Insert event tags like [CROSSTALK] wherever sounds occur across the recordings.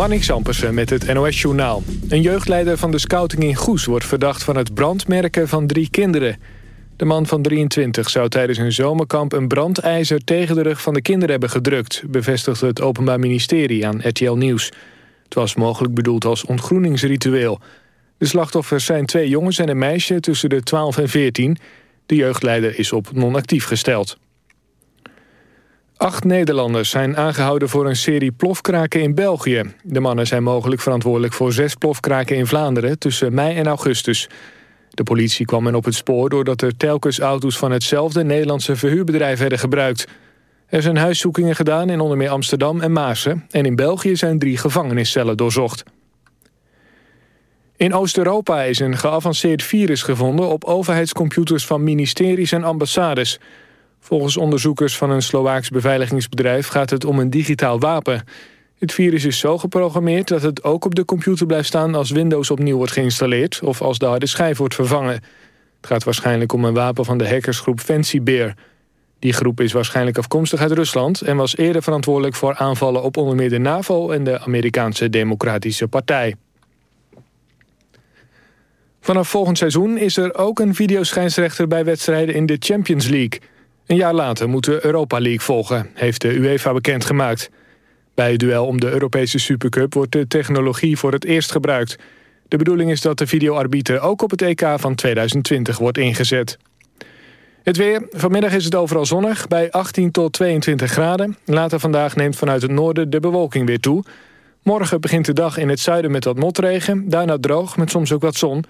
Marnix Ampersen met het NOS-journaal. Een jeugdleider van de scouting in Goes wordt verdacht van het brandmerken van drie kinderen. De man van 23 zou tijdens een zomerkamp een brandijzer tegen de rug van de kinderen hebben gedrukt, bevestigde het Openbaar Ministerie aan RTL Nieuws. Het was mogelijk bedoeld als ontgroeningsritueel. De slachtoffers zijn twee jongens en een meisje tussen de 12 en 14. De jeugdleider is op non-actief gesteld. Acht Nederlanders zijn aangehouden voor een serie plofkraken in België. De mannen zijn mogelijk verantwoordelijk voor zes plofkraken in Vlaanderen... tussen mei en augustus. De politie kwam hen op het spoor doordat er telkens auto's... van hetzelfde Nederlandse verhuurbedrijf werden gebruikt. Er zijn huiszoekingen gedaan in onder meer Amsterdam en Maasen... en in België zijn drie gevangeniscellen doorzocht. In Oost-Europa is een geavanceerd virus gevonden... op overheidscomputers van ministeries en ambassades... Volgens onderzoekers van een Slovaaks beveiligingsbedrijf gaat het om een digitaal wapen. Het virus is zo geprogrammeerd dat het ook op de computer blijft staan als Windows opnieuw wordt geïnstalleerd of als de harde schijf wordt vervangen. Het gaat waarschijnlijk om een wapen van de hackersgroep Fancy Bear. Die groep is waarschijnlijk afkomstig uit Rusland en was eerder verantwoordelijk voor aanvallen op onder meer de NAVO en de Amerikaanse Democratische Partij. Vanaf volgend seizoen is er ook een videoschijnsrechter bij wedstrijden in de Champions League. Een jaar later moet de Europa League volgen, heeft de UEFA bekendgemaakt. Bij het duel om de Europese Supercup wordt de technologie voor het eerst gebruikt. De bedoeling is dat de videoarbiter ook op het EK van 2020 wordt ingezet. Het weer. Vanmiddag is het overal zonnig, bij 18 tot 22 graden. Later vandaag neemt vanuit het noorden de bewolking weer toe. Morgen begint de dag in het zuiden met wat motregen. Daarna droog, met soms ook wat zon.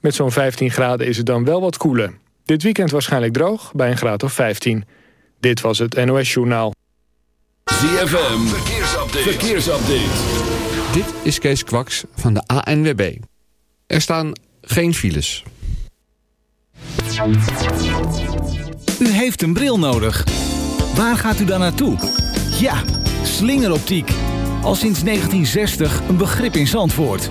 Met zo'n 15 graden is het dan wel wat koeler. Dit weekend waarschijnlijk droog, bij een graad of 15. Dit was het NOS Journaal. ZFM, verkeersupdate. verkeersupdate. Dit is Kees Kwaks van de ANWB. Er staan geen files. U heeft een bril nodig. Waar gaat u dan naartoe? Ja, slingeroptiek. Al sinds 1960 een begrip in Zandvoort.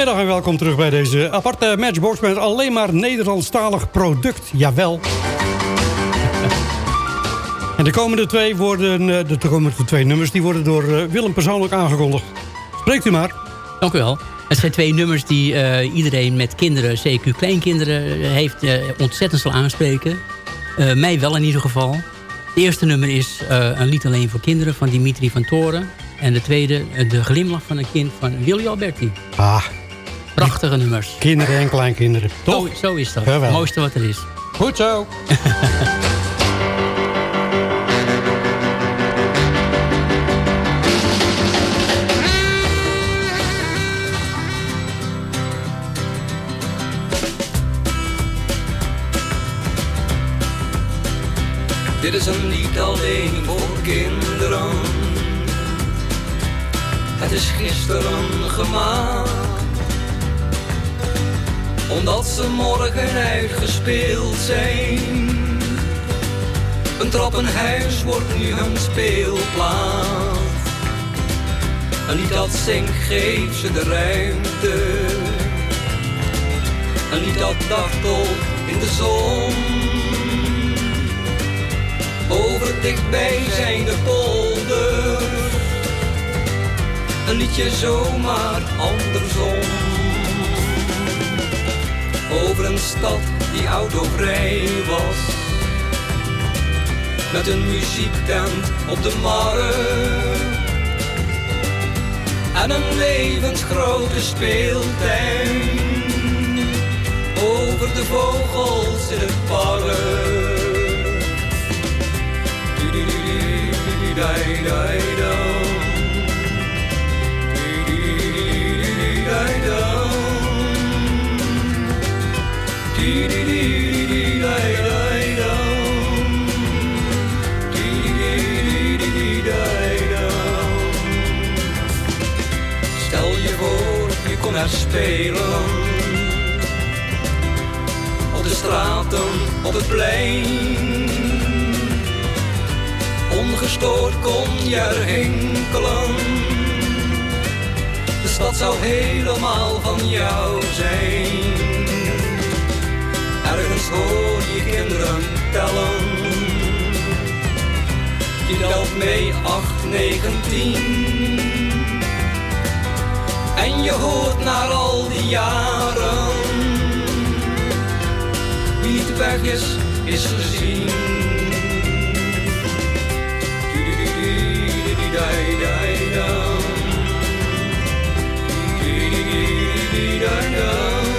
Goedemiddag en welkom terug bij deze aparte Matchbox met alleen maar Nederlandstalig product. Jawel. [LAUGHS] En de komende twee worden, eh, de komende twee nummers, die worden door eh, Willem persoonlijk aangekondigd. Spreekt u maar. Dank u wel. Het zijn twee nummers die uh, iedereen met kinderen, CQ kleinkinderen, heeft uh, ontzettend zal aanspreken. Uh, mij wel in ieder geval. Het eerste nummer is een lied alleen voor kinderen van Dimitri van Toren. En de tweede, De glimlach van een kind van Willy Alberti. Ah, Prachtige nummers. Kinderen en kleinkinderen. Toch? Zo, zo is dat. Het mooiste wat er is. Goed zo. Dit is een lied alleen voor kinderen. Het is gisteren gemaakt. Omdat ze morgen uitgespeeld zijn. Een trappenhuis wordt nu hun speelplaats. Een lied dat zingt geeft ze de ruimte. Een lied dat dartelt in de zon. Over dichtbij zijn de polder. Een liedje zomaar andersom. Over een stad die autovrij was. Met een muziektent op de markt. En een levensgrote speeltuin. Over de vogels in het park. Stel je voor, je kon er spelen. Op de straten, op het plein ongestoord kon je er hinkelen. Stad zou helemaal van jou zijn. Hoor je kinderen tellen. Je telt mee 8, 9, 10. En je hoort naar al die jaren. Wie niet weg is, is gezien. Dit is een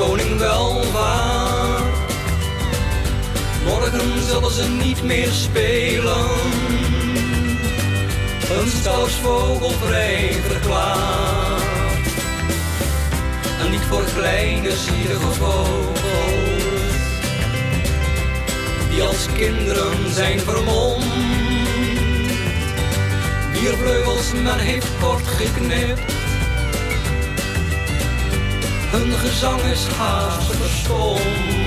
koning welvaart. Morgen zullen ze niet meer spelen. Een stadsvogel vrij verklaard. Niet voor kleine zielige vogels. Die als kinderen zijn vermomd. Wier vleugels men heeft kort geknipt. Hun gezang is haast verstomd.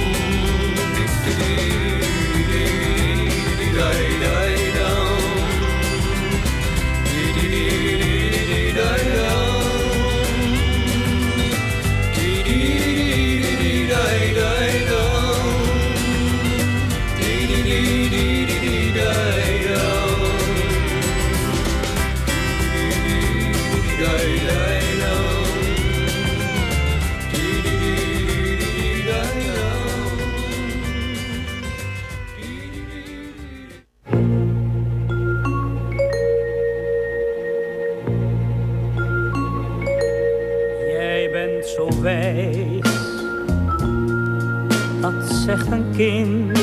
Zegt een kind.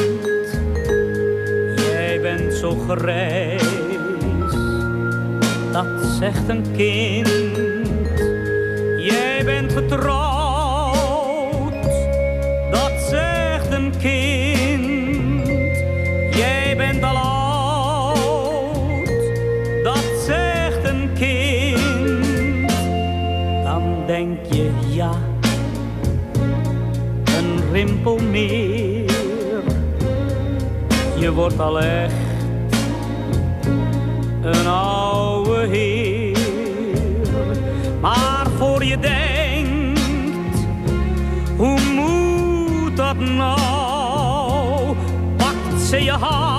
Jij bent zo grijs, dat zegt een kind. Jij bent getrouwd, dat zegt een kind. Jij bent al oud, dat zegt een kind. Dan denk je ja, een rimpel meer. Wordt al echt een oude heer. Maar voor je denkt, hoe moet dat nou? Pakt ze je hand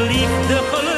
liefde, geluk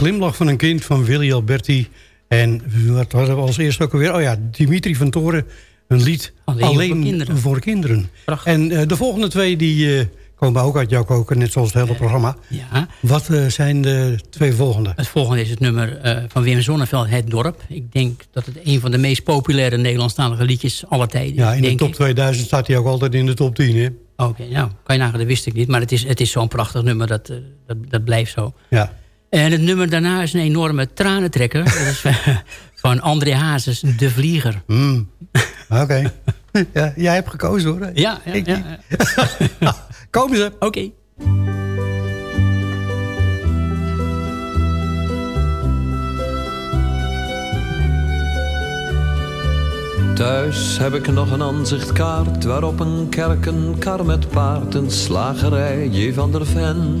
glimlach van een kind van Willy Alberti. En wat hadden we als eerste ook alweer? Oh ja, Dimitri van Toren. Een lied Alleen alleen, voor kinderen. voor kinderen. Prachtig. En eh, de volgende twee die eh, komen ook uit jouw koken. Net zoals het hele programma. Ja. Wat eh, zijn de twee volgende? Het volgende is het nummer van Wim Sonneveld, Het Dorp. Ik denk dat het een van de meest populaire Nederlandstalige liedjes aller tijden Ja, is. in de top ik. 2000 staat hij ook altijd in de top 10, hè? Oké, nou, kan je nagaan, dat wist ik niet. Maar het is, het is zo'n prachtig nummer, dat, dat, dat blijft zo. Ja. En het nummer daarna is een enorme tranentrekker. dat is [LAUGHS] van André Hazes, De Vlieger. Mm. Oké. [LAUGHS] ja, jij hebt gekozen, hoor. Ja, ja, Ik ja. niet. ja. [LAUGHS] Komen ze. Oké. Thuis heb ik nog een aanzichtkaart waarop een kerk, een kar met paard, een slagerij, J. van der Ven.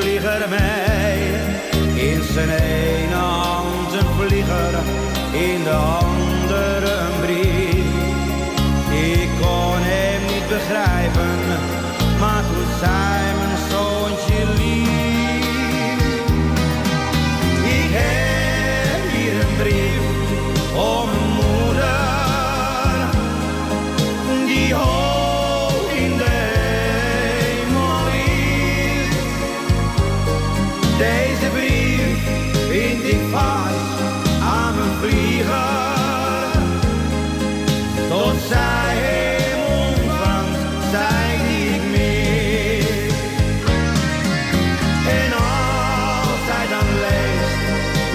Vlieger mee. In zijn ene hand een vlieger, in de andere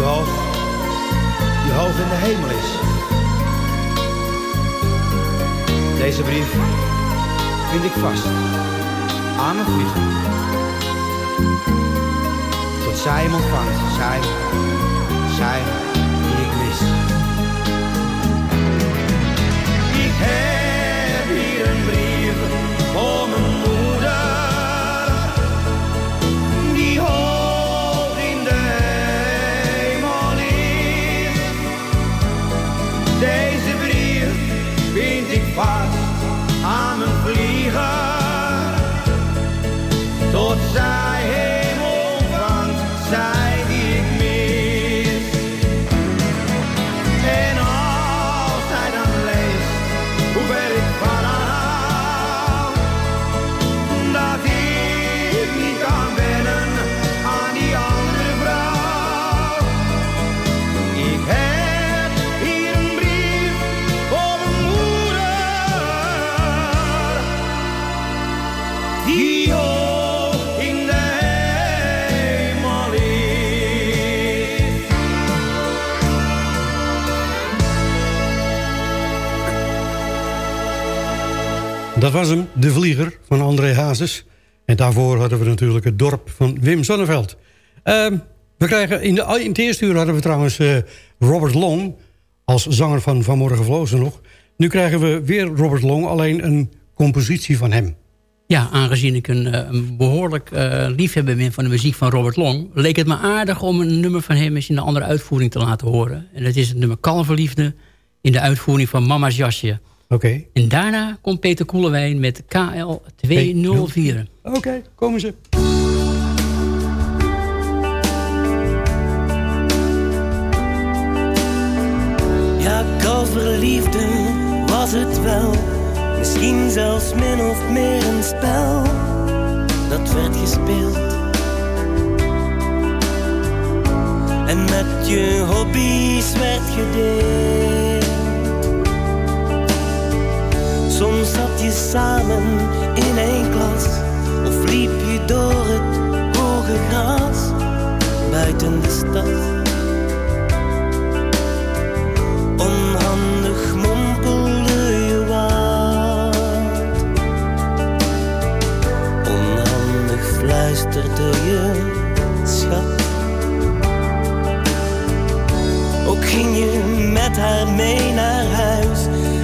Die hoog, die hoog in de hemel is. Deze brief vind ik vast aan mijn vliegen. Tot zij hem ontvangt, zij, zij die ik mis. Ik heb hier een brief voor mijn moeder, vind Dat was hem, De Vlieger van André Hazes. En daarvoor hadden we natuurlijk het dorp van Wim Sonneveld. Ehm, we krijgen in, de, in het eerste uur hadden we trouwens eh, Robert Long... als zanger van Vanmorgen Vlozen nog. Nu krijgen we weer Robert Long, alleen een compositie van hem. Ja, aangezien ik een, eh, behoorlijk eh, liefhebber ben van de muziek van Robert Long... leek het me aardig om een nummer van hem eens in een andere uitvoering te laten horen. En dat is het nummer Kalverliefde in de uitvoering van Mama's Jasje. Oké. En daarna komt Peter Koelewijn met KL 204. Oké, komen ze. Ja, kalverliefde was het wel. Misschien zelfs min of meer een spel dat werd gespeeld. En met je hobby's werd gedeeld. Soms zat je samen in één klas of liep je door het hoge gras buiten de stad. Onhandig mompelde je wat. Onhandig fluisterde je schat. Ook ging je met haar mee naar huis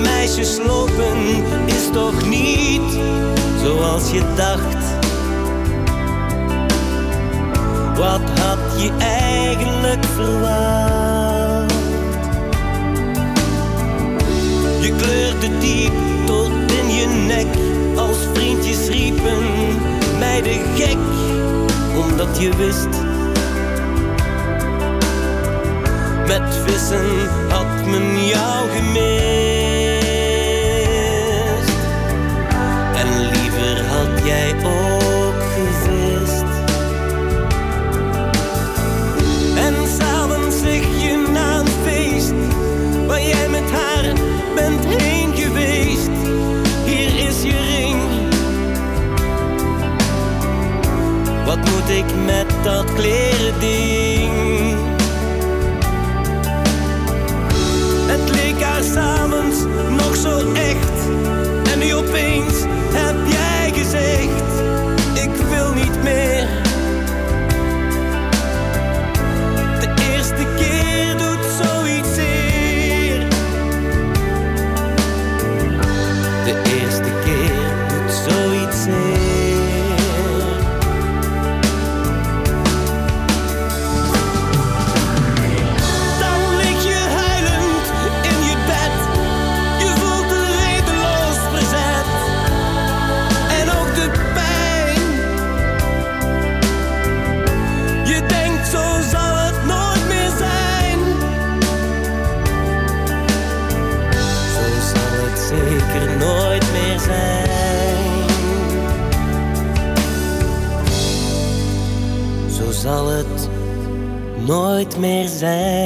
meisjes lopen is toch niet zoals je dacht. Wat had je eigenlijk verwacht? Je kleurde diep tot in je nek als vriendjes riepen mij de gek, omdat je wist. Met vissen had men jou gemist. jij ook gewist. En samen zeg je na een feest, waar jij met haar bent heen geweest. Hier is je ring. Wat moet ik met dat kleren ding? Het leek haar s'avonds nog zo echt. En nu opeens heb ik wil niet meer. mes ailes.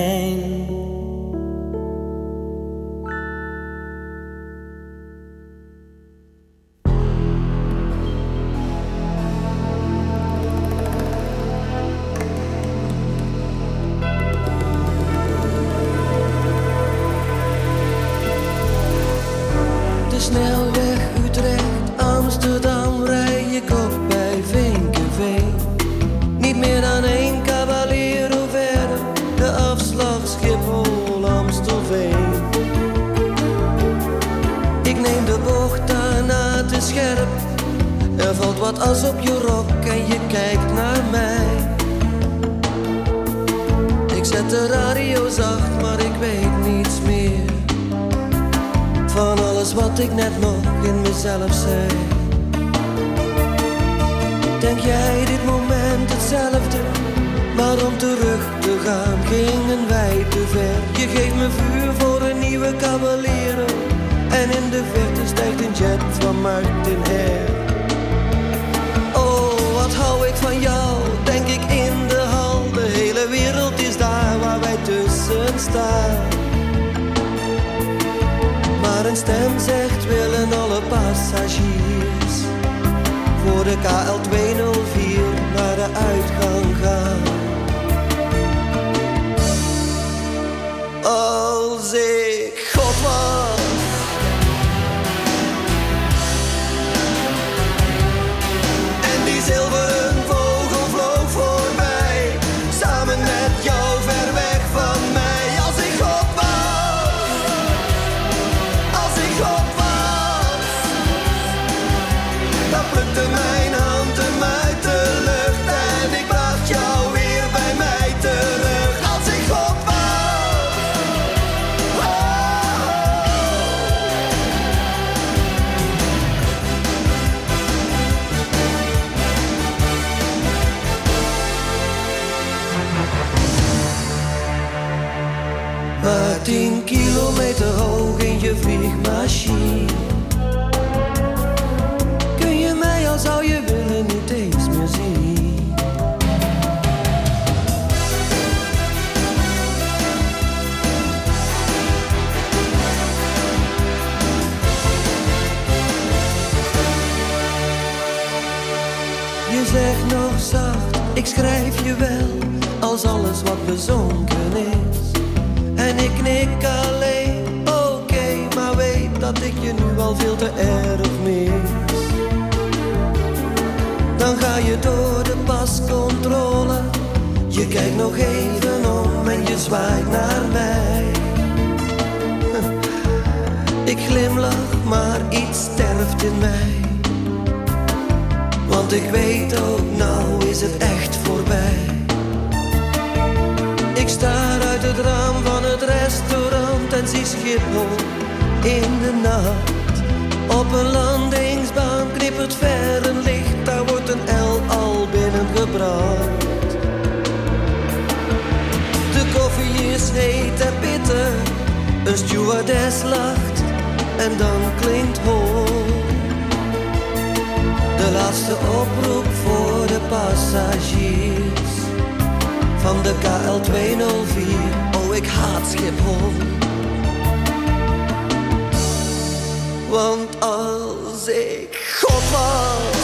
In de nacht. Op een landingsbaan knippert ver een licht, daar wordt een L al binnengebracht. De koffie is heet en bitter, een stewardess lacht en dan klinkt hoor. De laatste oproep voor de passagiers van de KL 204. Oh, ik haat Schiphol. Want als ik God was.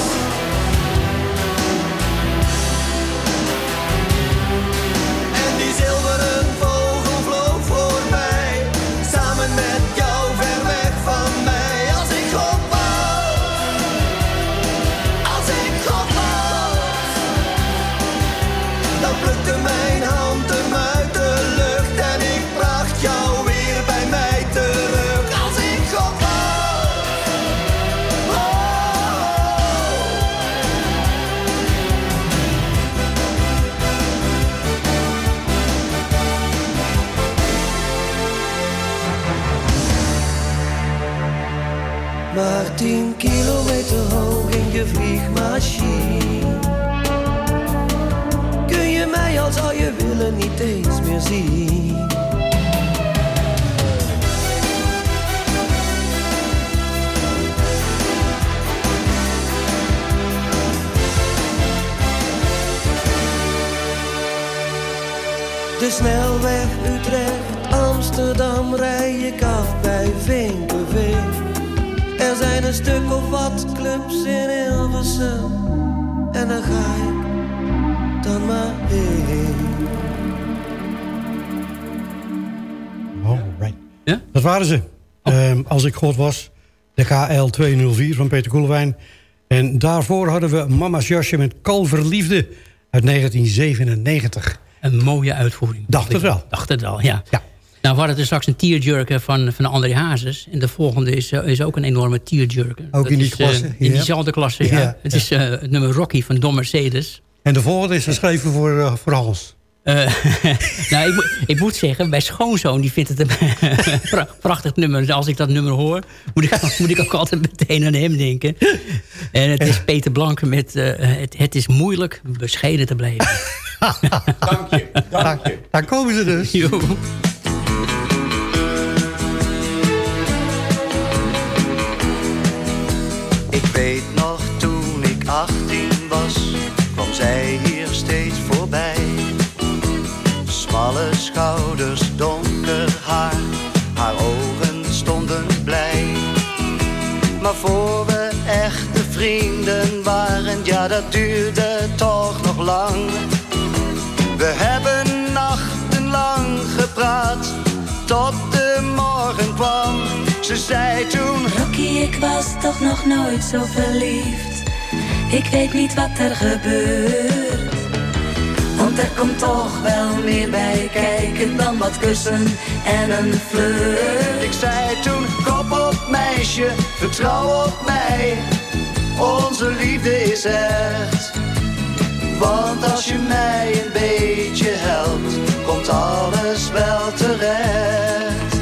De snelweg Utrecht, Amsterdam rij ik af bij Vinkenveen. Er zijn een stuk of wat clubs in Hilversum en daar ga ik dan maar heen. Alright. Dat waren ze. Ehm, als ik God was, de KL 204 van Peter Koelewijn. En daarvoor hadden we Mama's jasje met Kalverliefde uit 1997. Een mooie uitvoering. Dacht het wel. Dacht het wel, ja. Nou, we hadden er straks een tearjerker van, van André Hazes. En de volgende is, eh, is ook een enorme tearjerker. Ook Dat in die is, eh, klasse, in ja. diezelfde klasse, ja. Ja, Het is eh, het nummer Rocky van Don Mercedes. En de volgende is geschreven voor, eh, voor Hans. Eh, [LAUGHS] nou, ik, moet- ik moet zeggen, mijn schoonzoon die vindt het een [LAUGHS] pra- prachtig nummer. Dus als ik dat nummer hoor, moet ik, moet ik ook altijd meteen aan hem denken. En het is Peter Blanke met eh, het, het is moeilijk bescheiden te blijven. [LAUGHS] Dank je, dank je. Daar komen ze dus. Ik weet nog toen ik 18 was, kwam zij hier ja dat duurde toch nog lang. We hebben nachtenlang gepraat, tot de morgen kwam. Ze zei toen... Rocky, ik was toch nog nooit zo verliefd. Ik weet niet wat er gebeurt. Want er komt toch wel meer bij kijken dan wat kussen en een flirt. Ik zei toen, kop op meisje, vertrouw op mij. Onze liefde is echt. Want als je mij een beetje helpt, komt alles wel terecht.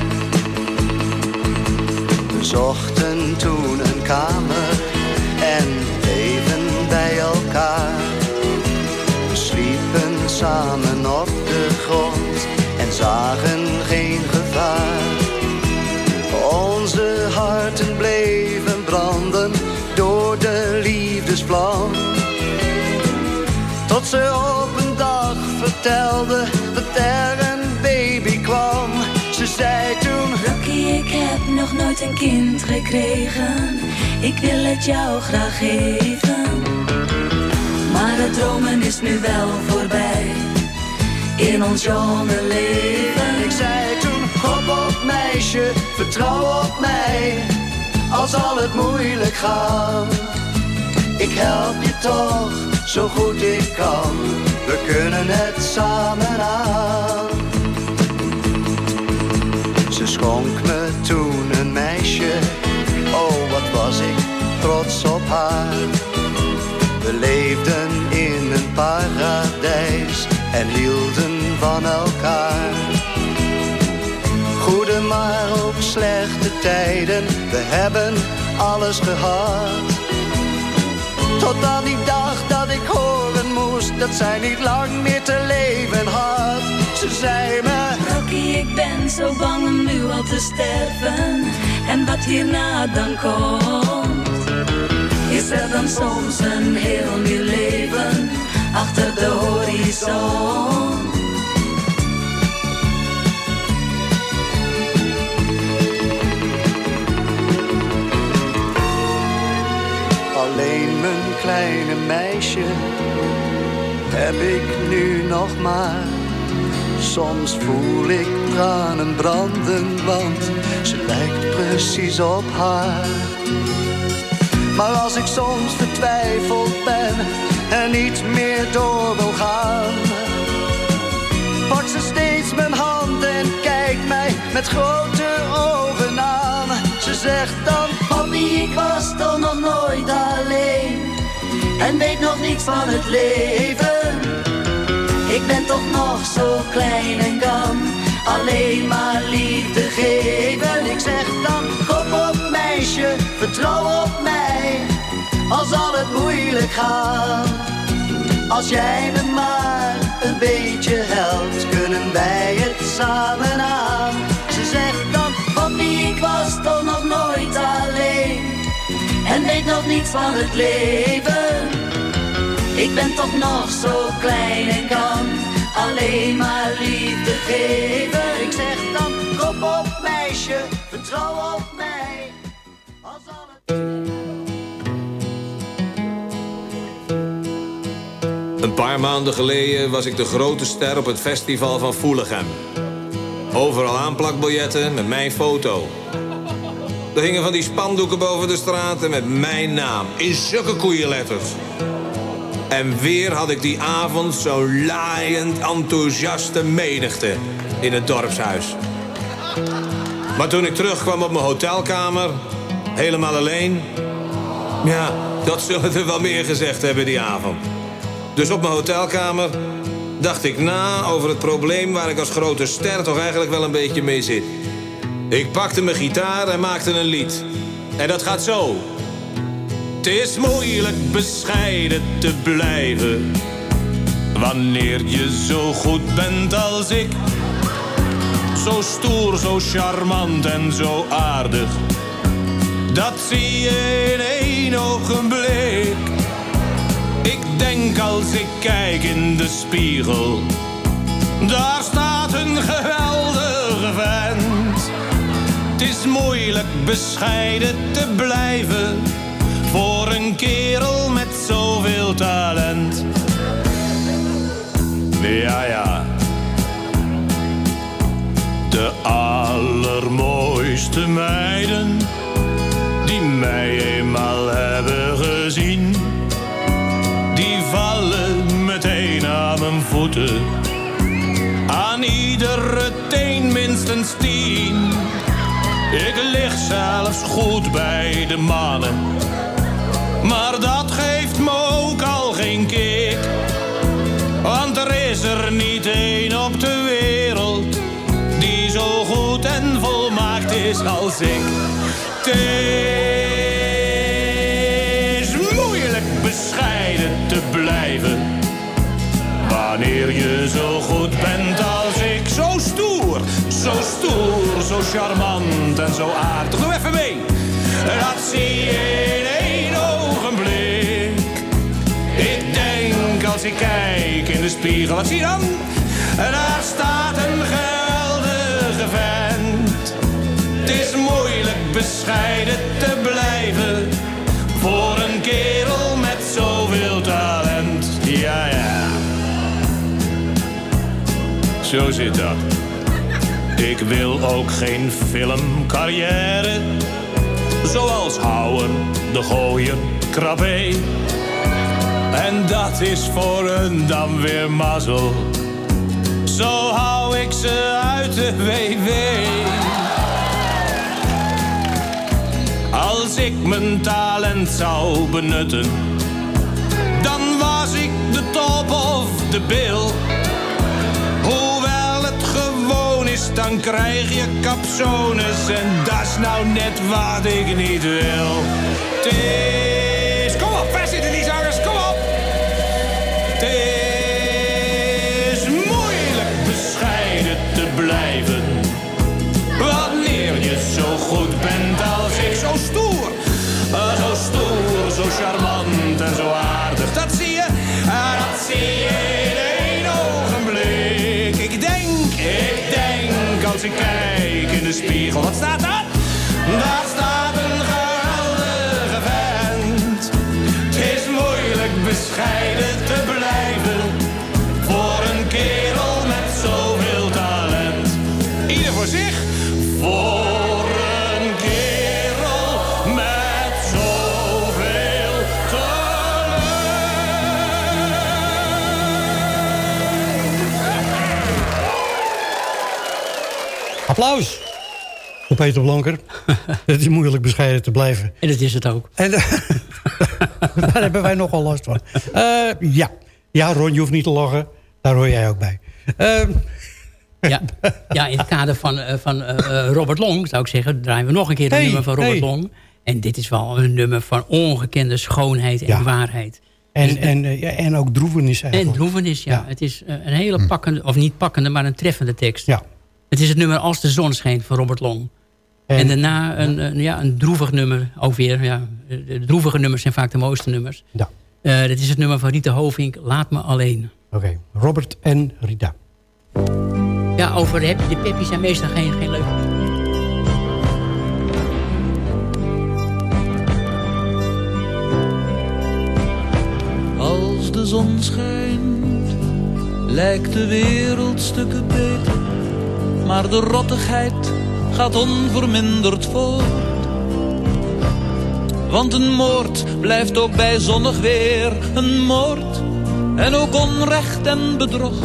We zochten toen een kamer en bleven bij elkaar. We sliepen samen op de grond en zagen geen gevaar. Onze harten bleven branden Tot ze op een dag vertelde dat er een baby kwam. Ze zei toen... Rocky, ik heb nog nooit een kind gekregen. Ik wil het jou graag geven. Maar het dromen is nu wel voorbij. In ons jonge leven. Ik zei toen, hop op meisje, vertrouw op mij. Al zal het moeilijk gaan. Ik help je toch, zo goed ik kan. We kunnen het samen aan. Ze schonk me toen een meisje. Oh, wat was ik trots op haar. We leefden in een paradijs en hielden van elkaar. Goede maar ook slechte tijden, we hebben alles gehad. Tot aan die dag dat ik horen moest dat zij niet lang meer te leven had. Ze zei me, Rocky, ik ben zo bang om nu al te sterven. En wat hierna dan komt. Is er dan soms een heel nieuw leven achter de horizon? Kleine meisje heb ik nu nog maar. Soms voel ik tranen branden, want ze lijkt precies op haar. Maar als ik soms vertwijfeld ben en niet meer door wil gaan, pakt ze steeds mijn hand en kijkt mij met grote ogen aan. Ze zegt dan, Papi, ik was toch nog nooit alleen. En weet nog niets van het leven. Ik ben toch nog zo klein en kan alleen maar liefde geven. Ik zeg dan, kom op meisje, vertrouw op mij. Al zal het moeilijk gaan. Als jij me maar een beetje helpt, kunnen wij het samen aan. Ze zegt weet nog niets van het leven. Ik ben toch nog zo klein en kan alleen maar liefde geven. Ik zeg dan, kom op meisje, vertrouw op mij. Al zal het... Een paar maanden geleden was ik de grote ster op het festival van Voelichem. Overal aanplakbiljetten met mijn foto. Er hingen van die spandoeken boven de straten met mijn naam. In zulke koeienletters. En weer had ik die avond zo'n laaiend enthousiaste menigte in het dorpshuis. Maar toen ik terugkwam op mijn hotelkamer, helemaal alleen... Ja, dat zullen er wel meer gezegd hebben die avond. Dus op mijn hotelkamer dacht ik na over het probleem... waar ik als grote ster toch eigenlijk wel een beetje mee zit. Ik pakte mijn gitaar en maakte een lied. En dat gaat zo. Het is moeilijk bescheiden te blijven. Wanneer je zo goed bent als ik. Zo stoer, zo charmant en zo aardig. Dat zie je in één ogenblik. Ik denk als ik kijk in de spiegel. Daar staat een geweldige vent. Het is moeilijk bescheiden te blijven voor een kerel met zoveel talent. Ja, ja. De allermooiste meiden die mij eenmaal hebben gezien, die vallen meteen aan mijn voeten. Aan iedere teen minstens tien. Ik lig zelfs goed bij de mannen. Maar dat geeft me ook al geen kick. Want er is er niet één op de wereld die zo goed en volmaakt is als ik. Het is moeilijk bescheiden te blijven. Wanneer je zo goed bent als zo stoer, zo charmant en zo aardig. Doe even mee. Dat zie je in één ogenblik. Ik denk als ik kijk in de spiegel, wat zie je dan? Daar staat een geldige vent. Het is moeilijk bescheiden te blijven voor een kerel met zoveel talent. Ja, ja. Zo zit dat. Ik wil ook geen filmcarrière. Zoals Houwen, De Gooien, Krabbe. En dat is voor een dan weer mazzel. Zo hou ik ze uit de WW. Als ik mijn talent zou benutten, dan was ik de top of de bil. Dan krijg je capsones en dat is nou net wat ik niet wil. Het is... Kom op, vers zitten die zangers, kom op! Het is moeilijk bescheiden te blijven. Wanneer je zo goed bent als ik, zo stoer. Ah, zo stoer, zo charmant kijk in de spiegel. Wat staat daar? Daar staat een geweldige vent. Het is moeilijk bescheiden Applaus voor Peter Blanker. [LAUGHS] het is moeilijk bescheiden te blijven. En dat is het ook. En [LAUGHS] daar hebben wij nogal last van. Eh, ja. ja, Ron, je hoeft niet te lachen. Daar hoor jij ook bij. Ehm, [LAUGHS] Ja, ja, in het kader van, eh, van eh, Robert Long, zou ik zeggen... draaien we nog een keer een Hey, nummer van Robert hey. Long. En dit is wel een nummer van ongekende schoonheid en Ja. waarheid. en, Dus- en, ja, en ook droevenis En droevenis, ja. Het is een hele pakkende, of niet pakkende, maar een treffende tekst. Ja. Het is het nummer Als de zon schijnt van Robert Long. En, daarna een, een, ja, een droevig nummer, ook weer. Ja, de droevige nummers zijn vaak de mooiste nummers. Ja. Eh, dit is het nummer van Rita Hovink, Laat me alleen. Oké, Robert en Rita. Ja, over de de peppy zijn meestal geen, geen leuke Als de zon schijnt, lijkt de wereld stukken beter. Maar de rottigheid gaat onverminderd voort. Want een moord blijft ook bij zonnig weer een moord. En ook onrecht en bedrog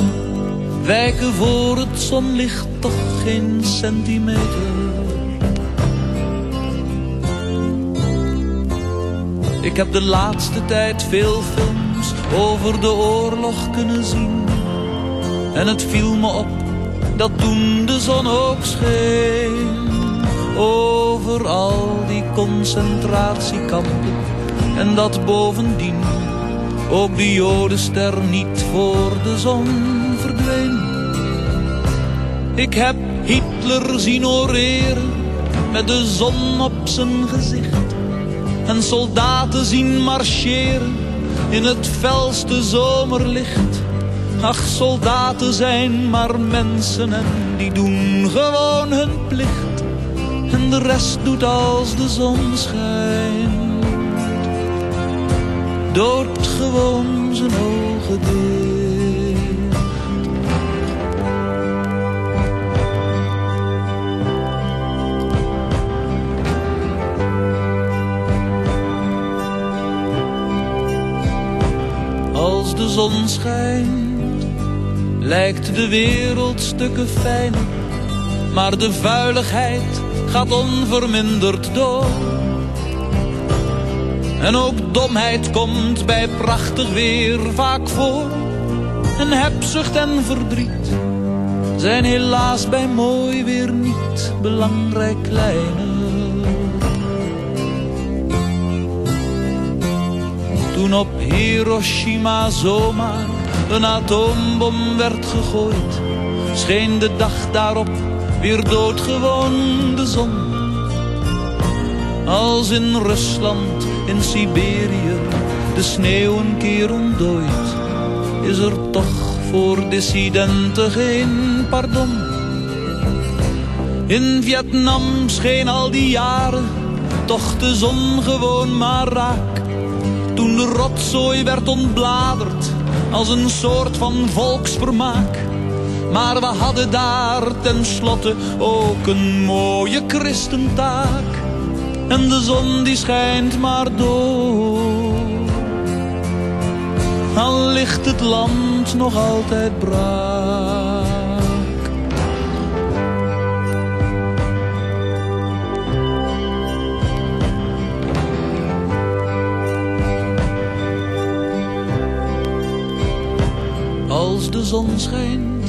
wijken voor het zonlicht toch geen centimeter. Ik heb de laatste tijd veel films over de oorlog kunnen zien. En het viel me op dat toen de zon ook scheen. Over al die concentratiekampen. En dat bovendien ook de jodenster niet voor de zon verdween. Ik heb Hitler zien oreren met de zon op zijn gezicht. En soldaten zien marcheren in het felste zomerlicht. Ach, soldaten zijn maar mensen en die doen gewoon hun plicht. En de rest doet als de zon schijnt. Dood gewoon zijn ogen dicht. Als de zon schijnt, lijkt de wereld stukken fijner. Maar de vuiligheid gaat onverminderd door. En ook domheid komt bij prachtig weer vaak voor. En hebzucht en verdriet zijn helaas bij mooi weer niet belangrijk kleiner. Toen op Hiroshima zomaar een atoombom werd gegooid, scheen de dag daarop weer doodgewoon de zon. Als in Rusland, in Siberië, de sneeuw een keer ontdooit, is er toch voor dissidenten geen pardon. In Vietnam scheen al die jaren toch de zon gewoon maar raak. Toen de rotzooi werd ontbladerd als een soort van volksvermaak. Maar we hadden daar tenslotte ook een mooie christentaak. En de zon die schijnt maar door. Al ligt het land nog altijd braak. Zon schijnt,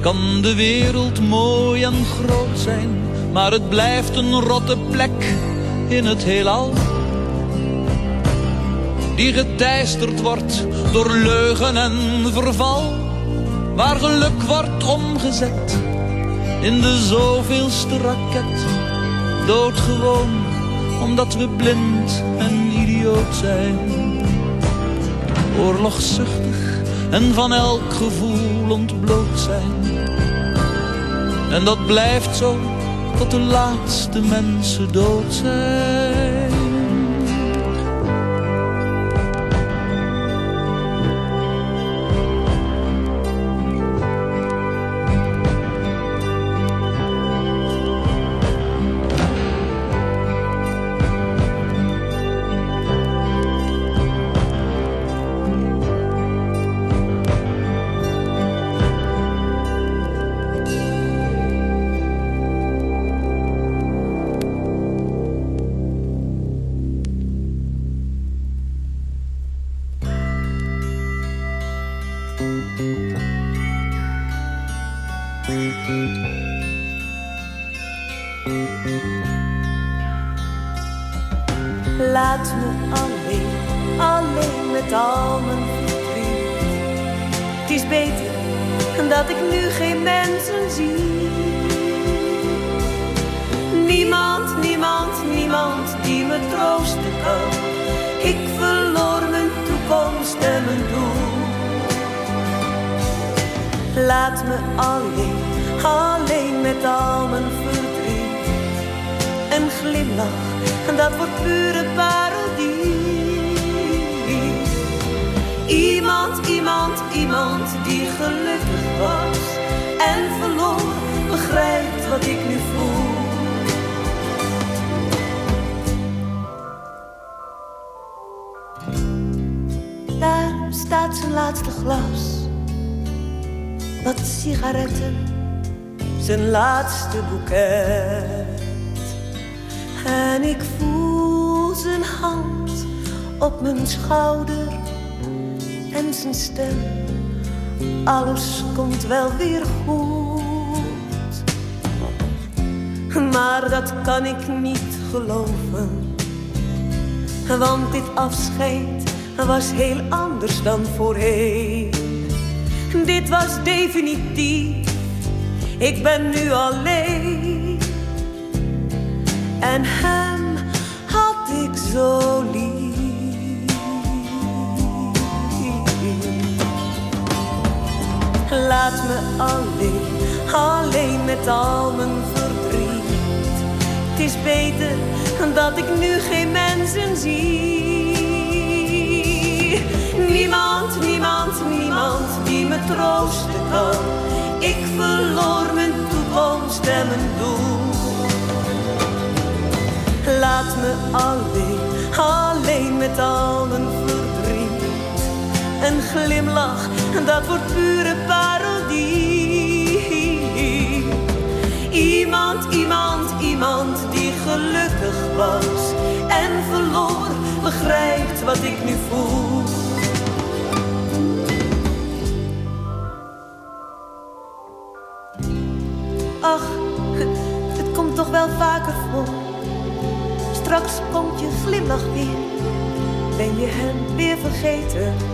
kan de wereld mooi en groot zijn, maar het blijft een rotte plek in het heelal. Die geteisterd wordt door leugen en verval, waar geluk wordt omgezet in de zoveelste raket. Doodgewoon, omdat we blind en idioot zijn. Oorlogszuchtig en van elk gevoel ontbloot zijn. En dat blijft zo tot de laatste mensen dood zijn. Iemand, iemand, iemand die gelukkig was en verloor, begrijpt wat ik nu voel. Daar staat zijn laatste glas. Wat sigaretten, zijn laatste boeket. En ik voel zijn hand op mijn schouder en zijn stem. Alles komt wel weer goed. Maar dat kan ik niet geloven. Want dit afscheid was heel anders dan voorheen. Dit was definitief. Ik ben nu alleen. En hem had ik zo lief. Laat me alleen, alleen met al mijn verdriet. Het is beter dat ik nu geen mensen zie. Niemand, niemand, niemand die me troosten kan. Ik verloor mijn toekomst en mijn doel. Laat me alleen, alleen met al mijn verdriet. Een glimlach, dat wordt pure parodie. Iemand, iemand, iemand die gelukkig was en verloor, begrijpt wat ik nu voel. Ach, het komt toch wel vaker voor. Straks komt je glimlach weer. Ben je hem weer vergeten?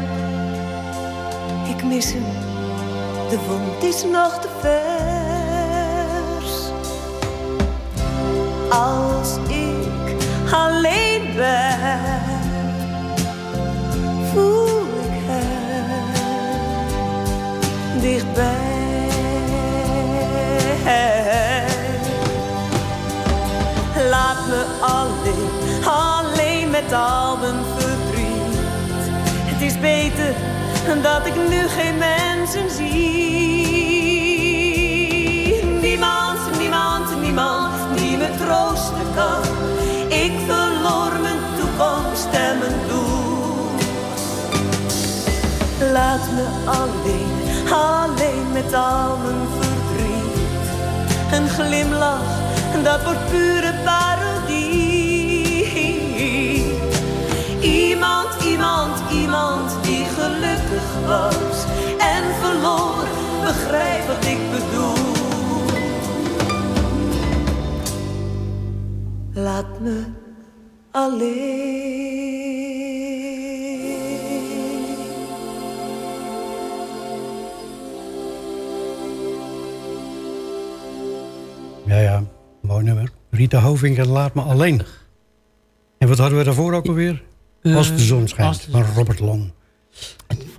De wond is nog te vers. Als ik alleen ben, voel ik hem dichtbij. Laat me alleen, alleen met al mijn verdriet. Het is beter dat ik nu geen mensen zie. Niemand, niemand, niemand die me troosten kan. Ik verloor mijn toekomst en mijn doel. Laat me alleen, alleen met al mijn verdriet. Een glimlach, dat wordt pure parodie. Iemand, iemand, iemand was en verloor, begrijp wat ik bedoel. Laat me alleen. Ja, ja, mooi nummer. Rita Hovink en Laat Me Alleen. En wat hadden we daarvoor ook alweer? Eh, Als de zon schijnt, van Robert Long.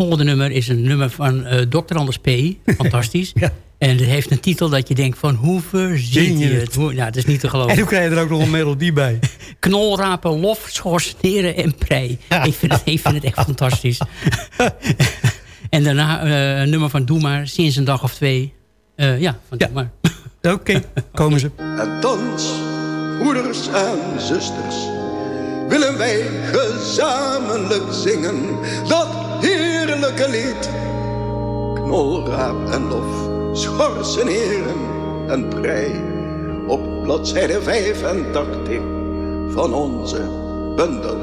Het volgende nummer is een nummer van eh Dr. Anders P. Fantastisch. [LAUGHS] En het heeft een titel dat je denkt van hoe verzin je het? Hoe, nou, het is niet te geloven. En hoe krijg je er ook nog een [LAUGHS] melodie bij? Knolrapen, lof, schorseneren en prei. Ik, vind het, ik vind het echt fantastisch. [LAUGHS] en daarna eh, een nummer van Doe Maar, sinds een dag of twee. Eh, ja, van Doe Maar. Oké, komen ze. En thans, moeders en zusters, willen wij gezamenlijk zingen dat Knolraap en lof, schorsen heren en prei, op bladzijde 85 van onze bundel.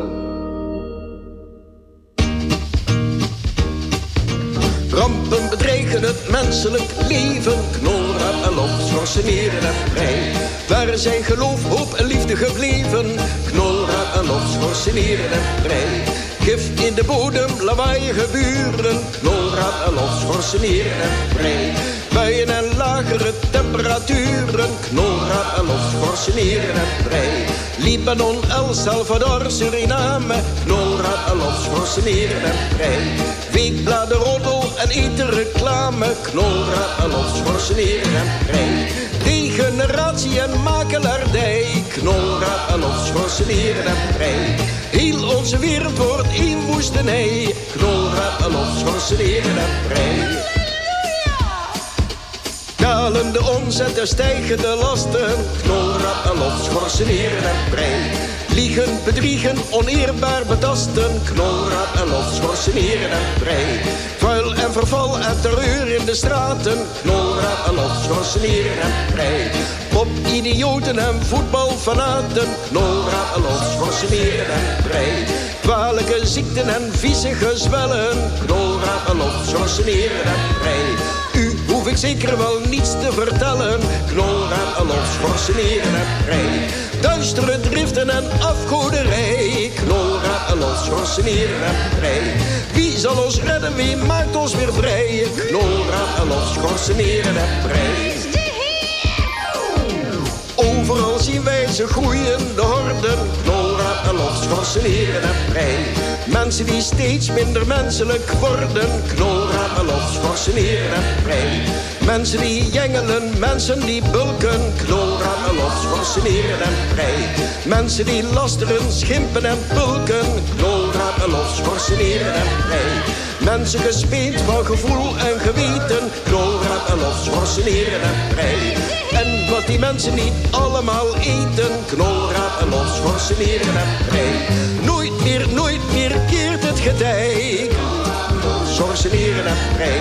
Rampen bedreigen het menselijk leven. Knolraad en lof, schorseneren en prei. Waar zijn geloof, hoop en liefde gebleven? Knolraad en lof, schorseneren en prei. Gif in de bodem, lawaaiige buren. Knolraad en lof, schorseneren en prei. Buien en lagere temperaturen. Knolraad en lof, schorseneren en prei. Libanon, El Salvador, Suriname. Knolraad en lof, schorseneren en prei. Weekbladen, roddel en eten reclame. Knolraad en lof, schorseneren en prei. Degeneratie en makelaardij. Knolraad en lof, schorseneren en prei. Onze wereld wordt woestenij. Knolraad en lof, schorseneren en prei. Dalende omzet en stijgende lasten. Knolrap en lof, schorseneren en prei. Liegen, bedriegen, oneerbaar betasten. Knolrap en lof, schorseneren en prei. Vuil en verval en terreur in de straten. Knolrap en lof, en prei. Pop, idioten en voetbalfanaten. Knolrap en lof, en prei. Kwalijke ziekten en vieze gezwellen. Knolrap en lof, schorseneren en prei. Hoef ik zeker wel niets te vertellen. Knolraad en los, schorseneren en prei. Duistere driften en afgoderij. Knolraad en los, schorseneren en prei. Wie zal ons redden, wie maakt ons weer vrij? Knolraad en los, schorseneren en prei. Overal zien wij ze groeien, de horden. En los, en prei. Mensen die steeds minder menselijk worden. Knolraad en los, schorseneren en prei. Mensen die jengelen, mensen die bulken. Knolraad en los, schorseneren en prei. Mensen die lasteren, schimpen en pulken. Knolraad en los, schorseneren en prei. Mensen gespeend van gevoel en geweten. Knolraad en los, en prei. En wat die mensen niet allemaal eten. Knolraad en los, en prei. Nooit meer, nooit meer keert het getij. Schorseneren en prei.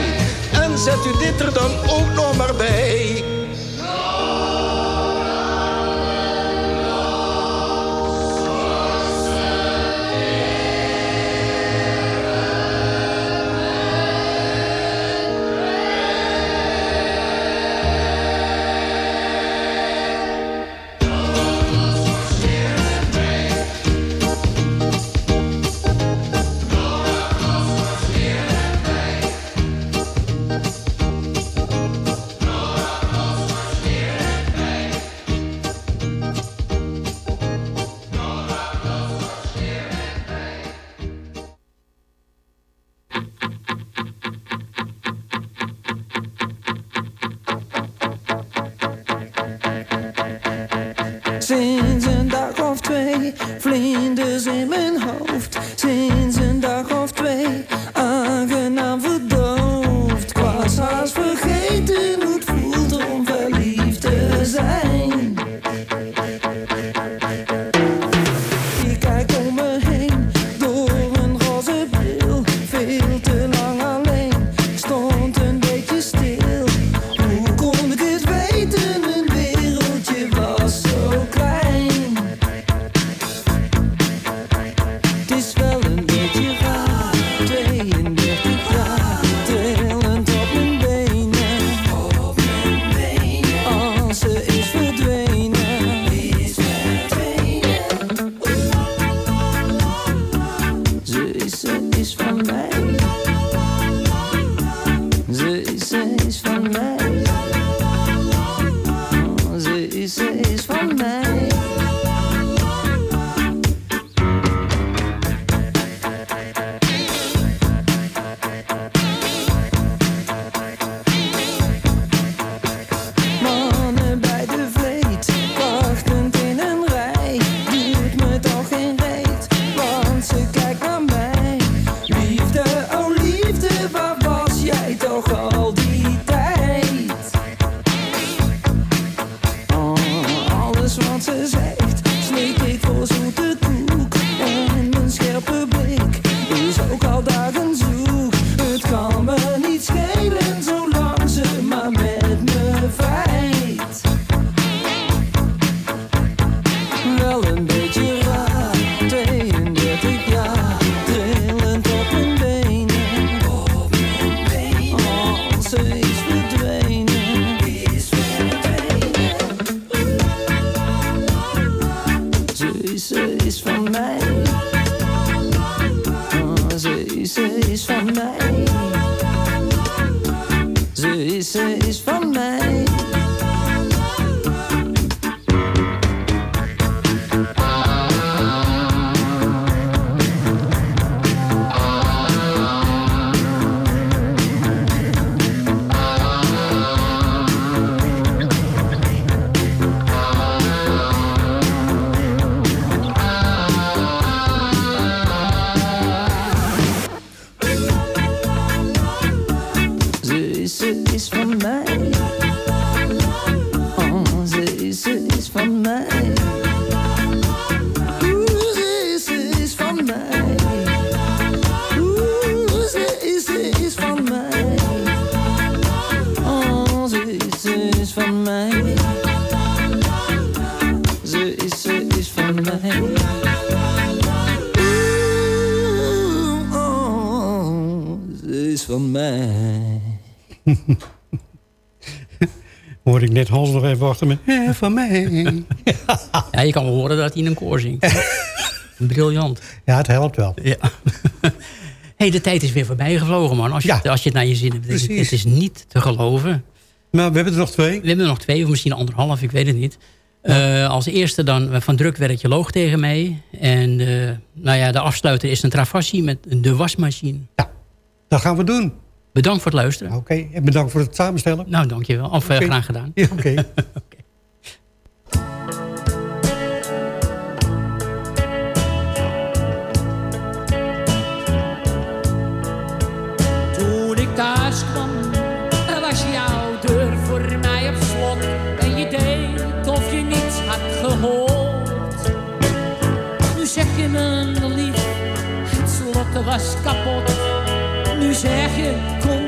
En zet u dit er dan ook nog maar bij. Even achter me. Van mij. [LAUGHS] Ja, je kan wel horen dat hij in een koor zingt. [LAUGHS] Briljant. Ja, het helpt wel. Ja. [LAUGHS] hey, de tijd is weer voorbij gevlogen, man. Als je, het, als je het naar je zin hebt. Het, Precies. het is niet te geloven. Maar we hebben er nog twee. We hebben er nog twee, of misschien anderhalf, ik weet het niet. Eh, als eerste dan eh, van drukwerkje loog tegen mij. En eh, nou ja, de afsluiter is een travassie met de wasmachine. Ja, dat gaan we doen. Bedankt voor het luisteren. Oké, en bedankt voor het samenstellen. Nou, dankjewel. Of eh, Oké. graag gedaan. Ja, Oké. [LAUGHS] Toen ik thuis kwam, was jouw deur voor mij op slot. En je deed of je niets had gehoord. Nu zeg je me lief, het slot was kapot. Zeg je, kom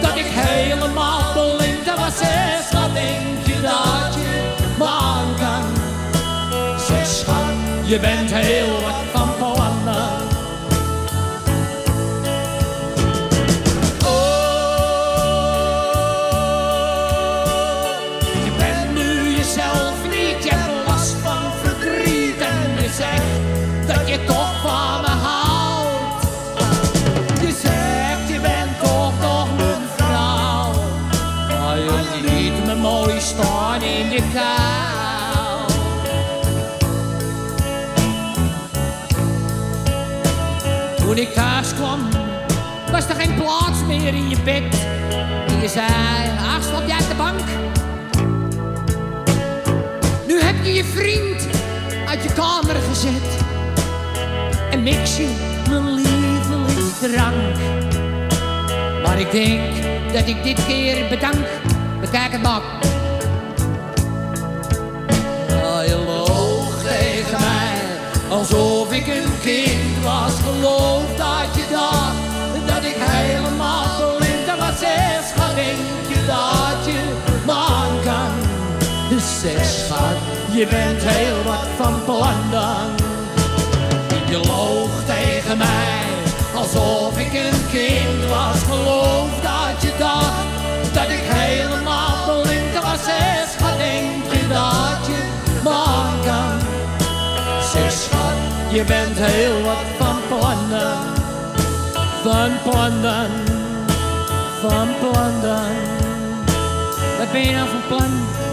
dat ik helemaal blind was. Zes, wat denk je dat je me aan kan? Zeg schat, je bent heel wat Toen ik thuis kwam, was er geen plaats meer in je bed. En je zei, ach, jij op de bank? Nu heb je je vriend uit je kamer gezet. En mix je mijn lievelingsdrank. Maar ik denk dat ik dit keer bedank. Bekijk het maar. Alsof ik een kind was. Geloof dat je dacht dat ik helemaal blind was. Zeg, schat, denk je dat je me aan kan? Dus zeg, schat, je bent heel wat van plan dan. Je loog tegen mij, alsof ik een kind was. Geloof dat je dacht dat ik helemaal je bent heel wat van plannen. Van plannen, van plannen. Wat ben je nou van plan?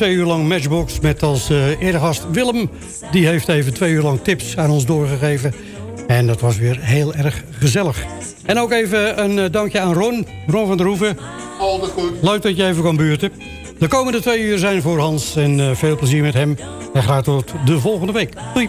Twee uur lang Matchbox met als eh eregast Willem. Die heeft even twee uur lang tips aan ons doorgegeven. En dat was weer heel erg gezellig. En ook even een eh, dankje aan Ron, Ron van der Hoeven. Altijd goed. Leuk dat je even kan buurten. De komende twee uur zijn voor Hans en eh, veel plezier met hem. En graag tot de volgende week. Doei.